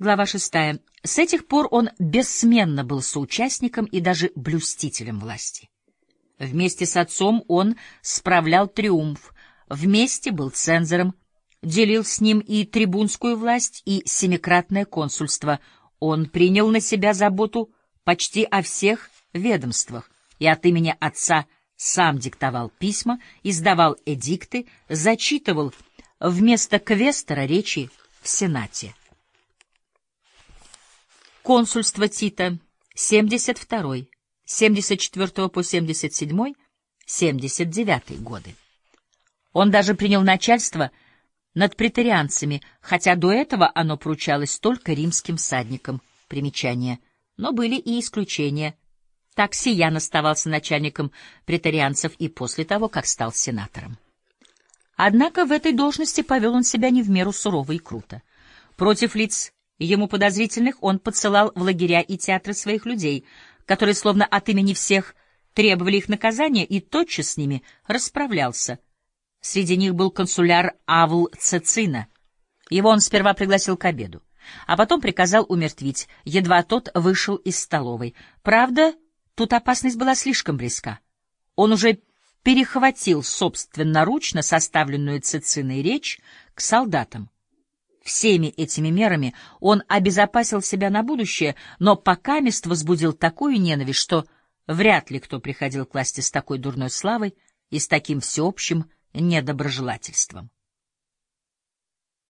Глава шестая. С этих пор он бессменно был соучастником и даже блюстителем власти. Вместе с отцом он справлял триумф, вместе был цензором, делил с ним и трибунскую власть, и семикратное консульство. Он принял на себя заботу почти о всех ведомствах и от имени отца сам диктовал письма, издавал эдикты, зачитывал вместо квестера речи в Сенате. Консульство Тита, 72 74 по 77 79 годы. Он даже принял начальство над претарианцами, хотя до этого оно поручалось только римским всадникам. Примечание. Но были и исключения. Так Сиян оставался начальником претарианцев и после того, как стал сенатором. Однако в этой должности повел он себя не в меру сурово и круто. Против лиц ему подозрительных он подсылал в лагеря и театры своих людей, которые словно от имени всех требовали их наказания, и тотчас с ними расправлялся. Среди них был консуляр Авл Цецина. Его он сперва пригласил к обеду, а потом приказал умертвить, едва тот вышел из столовой. Правда, тут опасность была слишком близка. Он уже перехватил собственноручно составленную Цециной речь к солдатам. Всеми этими мерами он обезопасил себя на будущее, но пока мест возбудил такую ненависть, что вряд ли кто приходил к власти с такой дурной славой и с таким всеобщим недоброжелательством.